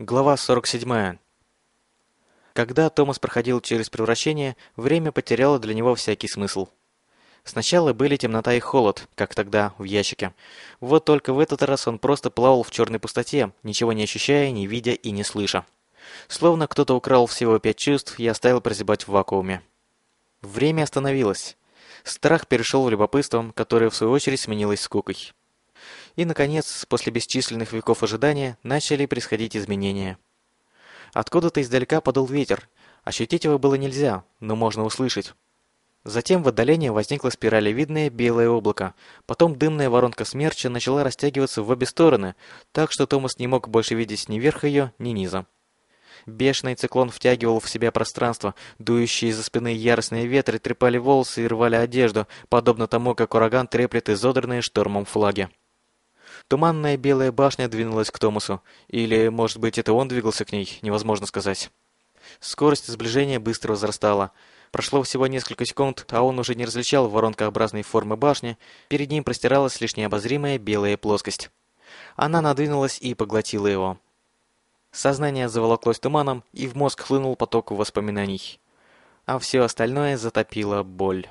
Глава 47. Когда Томас проходил через превращение, время потеряло для него всякий смысл. Сначала были темнота и холод, как тогда, в ящике. Вот только в этот раз он просто плавал в черной пустоте, ничего не ощущая, не видя и не слыша. Словно кто-то украл всего пять чувств и оставил прозябать в вакууме. Время остановилось. Страх перешел в любопытство, которое в свою очередь сменилось скукой. И, наконец, после бесчисленных веков ожидания, начали происходить изменения. Откуда-то издалека подул ветер. Ощутить его было нельзя, но можно услышать. Затем в отдалении возникло спиралевидное белое облако. Потом дымная воронка смерча начала растягиваться в обе стороны, так что Томас не мог больше видеть ни верха ее, ни низа. Бешеный циклон втягивал в себя пространство, дующие из-за спины яростные ветры трепали волосы и рвали одежду, подобно тому, как ураган треплет изодранные штормом флаги. Туманная белая башня двинулась к Томасу. Или, может быть, это он двигался к ней, невозможно сказать. Скорость сближения быстро возрастала. Прошло всего несколько секунд, а он уже не различал воронкообразной формы башни. Перед ним простиралась лишь необозримая белая плоскость. Она надвинулась и поглотила его. Сознание заволоклось туманом, и в мозг хлынул поток воспоминаний. А все остальное затопило боль.